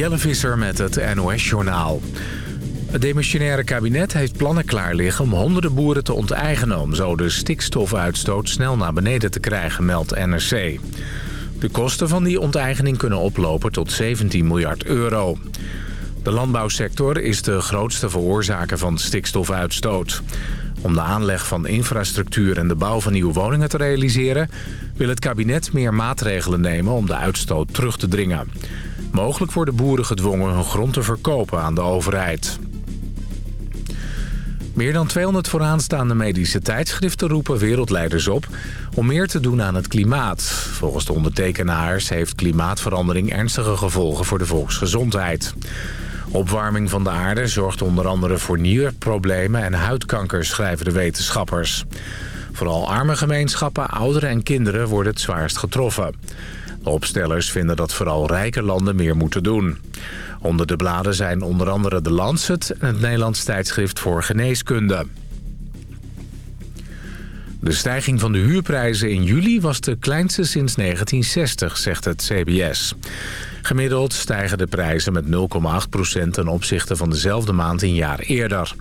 Jelle Visser met het NOS-journaal. Het demissionaire kabinet heeft plannen klaar liggen om honderden boeren te onteigenen... om zo de stikstofuitstoot snel naar beneden te krijgen, meldt NRC. De kosten van die onteigening kunnen oplopen tot 17 miljard euro. De landbouwsector is de grootste veroorzaker van stikstofuitstoot. Om de aanleg van infrastructuur en de bouw van nieuwe woningen te realiseren... wil het kabinet meer maatregelen nemen om de uitstoot terug te dringen. Mogelijk worden boeren gedwongen hun grond te verkopen aan de overheid. Meer dan 200 vooraanstaande medische tijdschriften roepen wereldleiders op... om meer te doen aan het klimaat. Volgens de ondertekenaars heeft klimaatverandering ernstige gevolgen voor de volksgezondheid. Opwarming van de aarde zorgt onder andere voor nierproblemen en huidkanker, schrijven de wetenschappers. Vooral arme gemeenschappen, ouderen en kinderen worden het zwaarst getroffen. Opstellers vinden dat vooral rijke landen meer moeten doen. Onder de bladen zijn onder andere de Lancet en het Nederlands tijdschrift voor geneeskunde. De stijging van de huurprijzen in juli was de kleinste sinds 1960, zegt het CBS. Gemiddeld stijgen de prijzen met 0,8% ten opzichte van dezelfde maand een jaar eerder.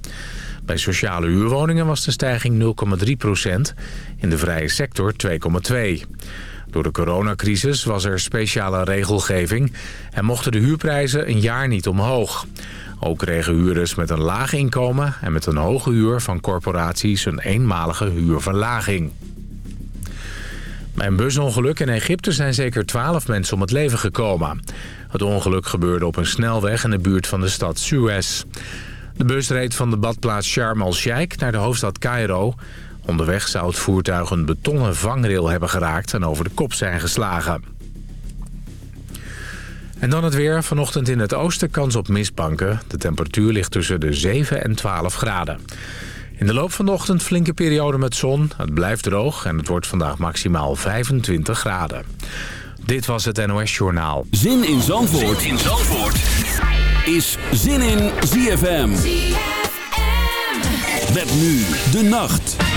Bij sociale huurwoningen was de stijging 0,3% in de vrije sector 2,2 door de coronacrisis was er speciale regelgeving en mochten de huurprijzen een jaar niet omhoog. Ook kregen huurders met een laag inkomen en met een hoge huur van corporaties een eenmalige huurverlaging. Bij een busongeluk in Egypte zijn zeker 12 mensen om het leven gekomen. Het ongeluk gebeurde op een snelweg in de buurt van de stad Suez. De bus reed van de badplaats Sharm el-Sheikh naar de hoofdstad Cairo... Onderweg zou het voertuig een betonnen vangrail hebben geraakt en over de kop zijn geslagen. En dan het weer. Vanochtend in het oosten kans op mistbanken. De temperatuur ligt tussen de 7 en 12 graden. In de loop van de ochtend flinke periode met zon. Het blijft droog en het wordt vandaag maximaal 25 graden. Dit was het NOS Journaal. Zin in Zandvoort, zin in Zandvoort. is Zin in ZFM. ZFM. Met nu de nacht.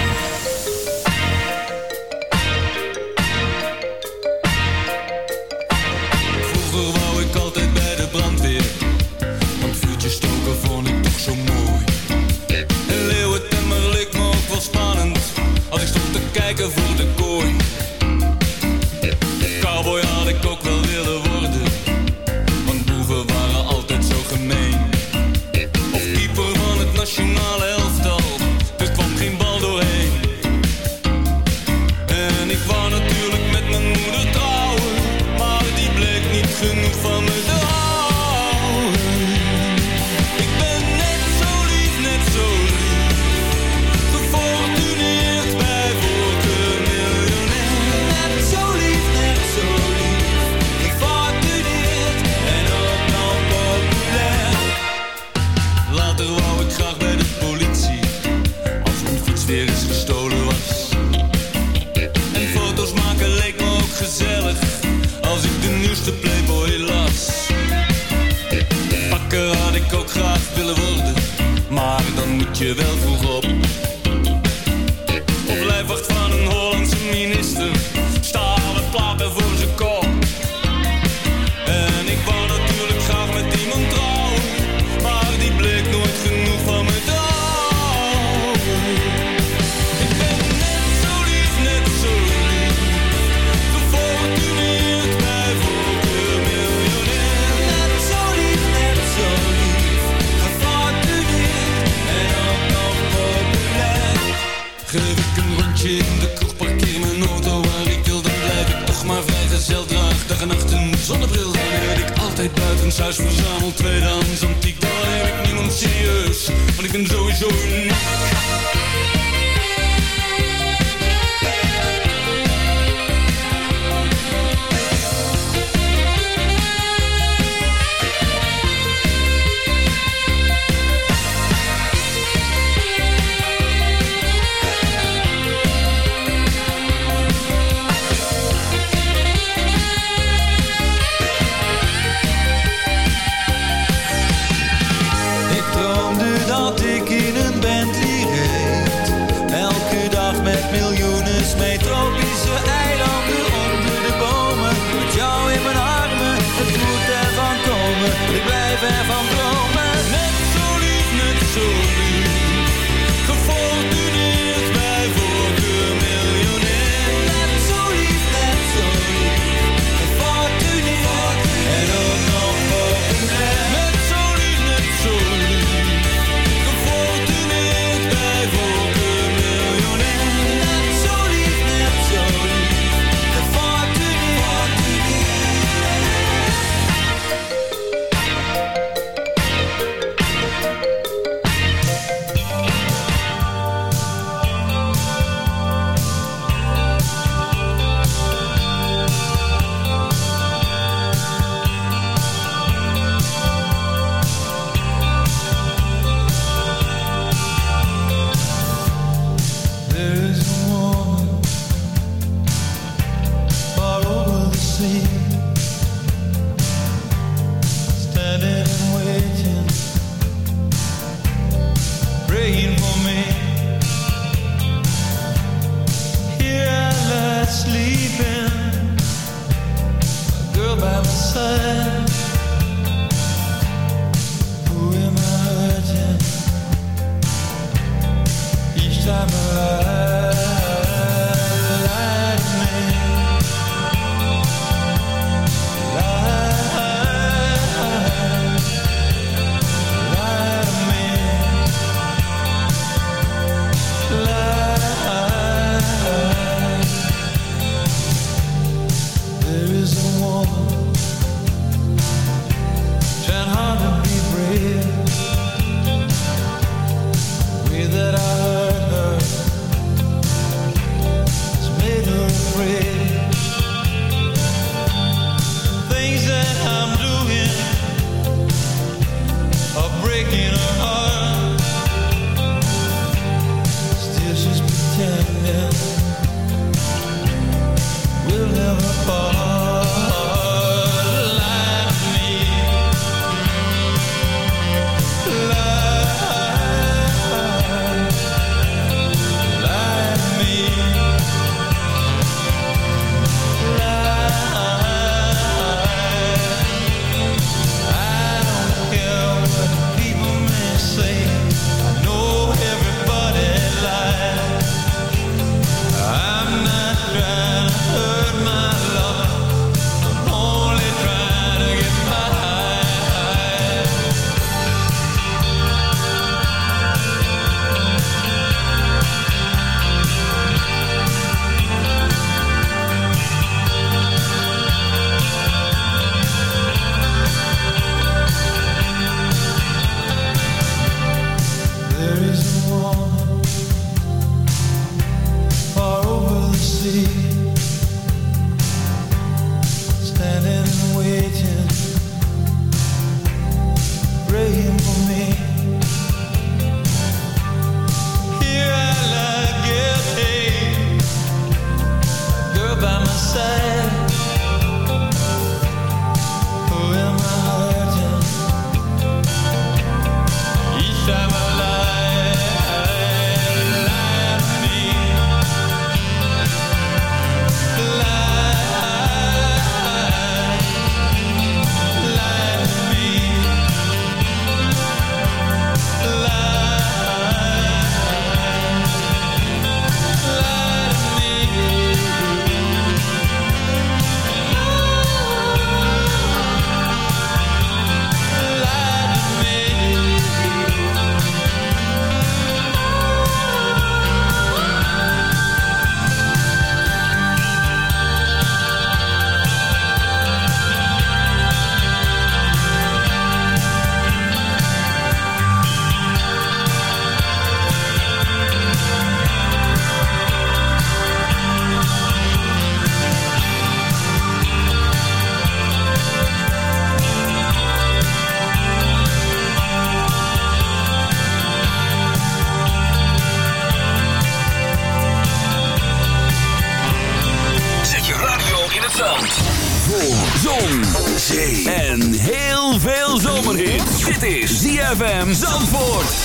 ZFM Zandvoort.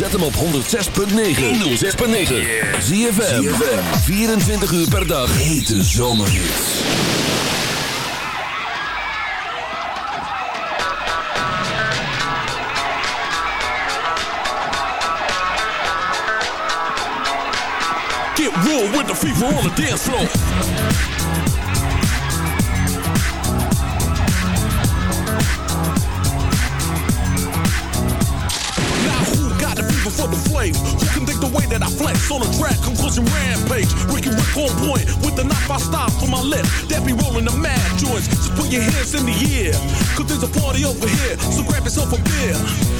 Zet hem op 106.9. 106.9. ZFM. 24 uur per dag. Hete zomerhits. Get raw with the fever on the dance floor. Flex on a track? Conclusion rampage. Ricky Rick on point with the knife I stop for my lip. That be rolling the mad joints. So put your hands in the air. Cause there's a party over here. So grab yourself a beer.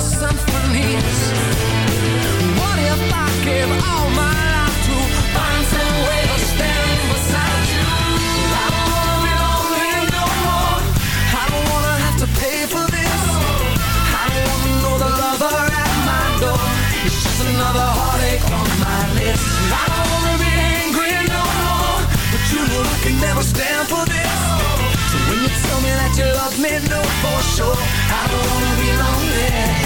Symphonies? What if I all my life to find some way to stand beside you? I don't wanna be lonely no more. I don't wanna have to pay for this. I don't wanna know the my door. It's just another heartache on my list. I don't wanna be angry no more, but you know I can never stand for this. When you tell me that you love me, for sure I don't wanna be lonely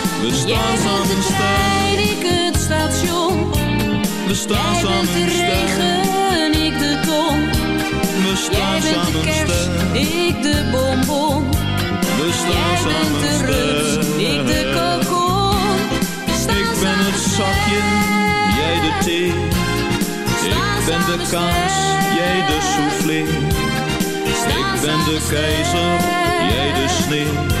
We jij staan bent samen trein, ik het station. we staan Jij samen de regen, ik de ton. We Jij staan de samen kerst, ik de bonbon. we Jij staan bent samen de rust, ik de kokon. Ik ben het zakje, jij de thee. Ik ben de kaas, jij de soufflé. Ik ben de keizer, jij de sneeuw.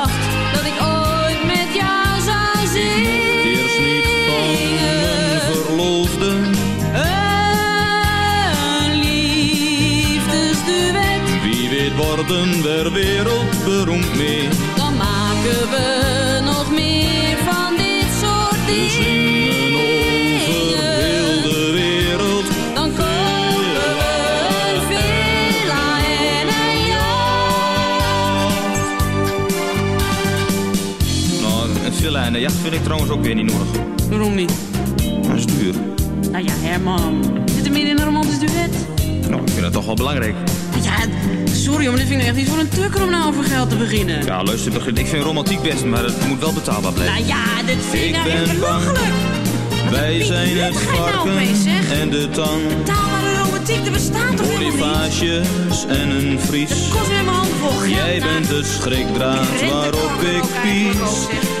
worden we wereldberoemd mee. dan maken we nog meer van dit soort over heel dingen. de wereld. Dan kopen we een villa en een jacht. Nou, een villa en een jacht vind ik trouwens ook weer niet nodig. Waarom niet? Dat is duur. Nou ja, Herman. Zit er meer in een romantisch duet? Nou, ik vind dat toch wel belangrijk. Sorry, maar dit vind ik echt niet voor een tukker om nou over geld te beginnen. Ja, luister, begin- ik vind romantiek best, maar het moet wel betaalbaar blijven. Nou ja, dit vind ik nou ben belachelijk. Wij zijn het nou varken en de tang. Betaalbare romantiek, er bestaat toch helemaal niet? En een vries. Het kost weer mijn hand vol geld. Jij nou. bent de schrikdraad waarop ik pies.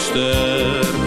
grootste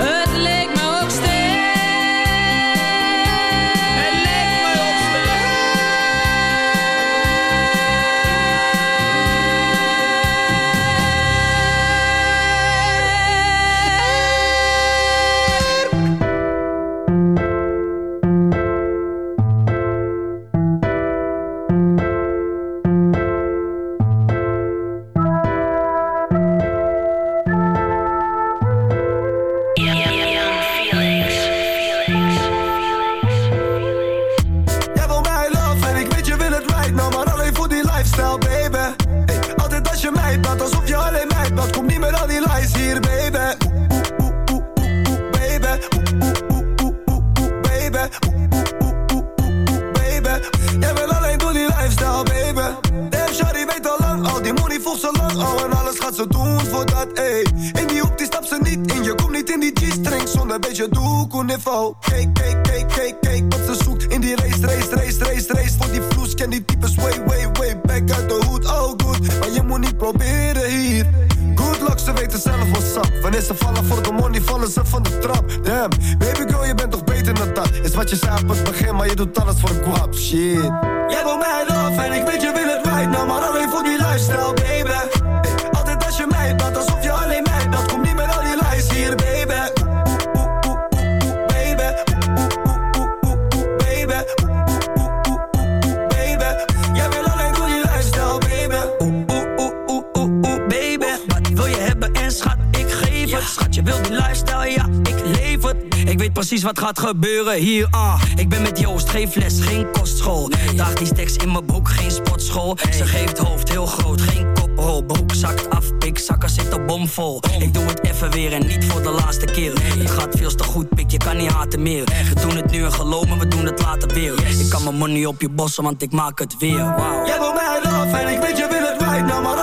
op je bossen, want ik maak het weer. Wow. Jij wil mij love en ik weet je wil het right nou maar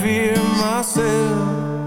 Fear myself.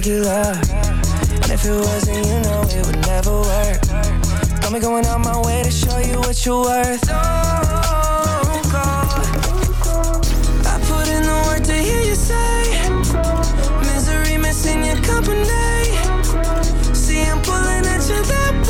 Regular. And if it wasn't, you know it would never work. Got me going out my way to show you what you're worth. Don't go. I put in the work to hear you say Misery missing your company See I'm pulling at you that way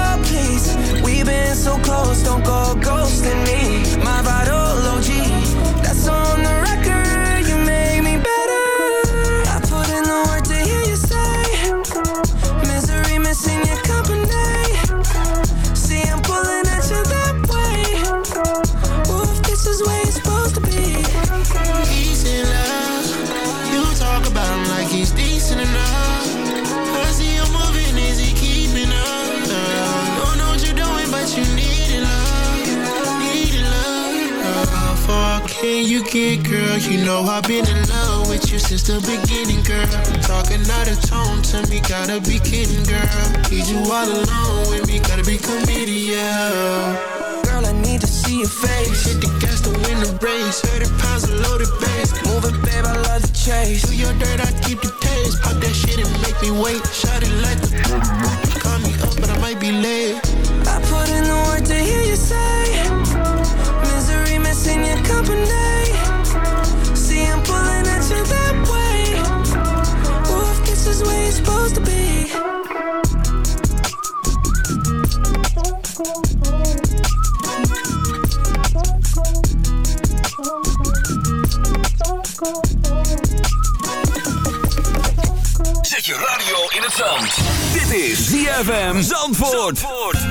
please. We've been so close, don't go ghosting me. My vital OG you girl? You know I've been in love with you since the beginning, girl. Talking out of tone to me, gotta be kidding, girl. Need you all alone with me, gotta be yeah. Girl, I need to see your face Hit the gas to win the race. 30 pounds of loaded bass. Move it, babe, I love the chase Do your dirt, I keep the taste. Pop that shit and make me wait. Shot it like the Call me up, but I might be late. I put in the ZFM Zandvoort.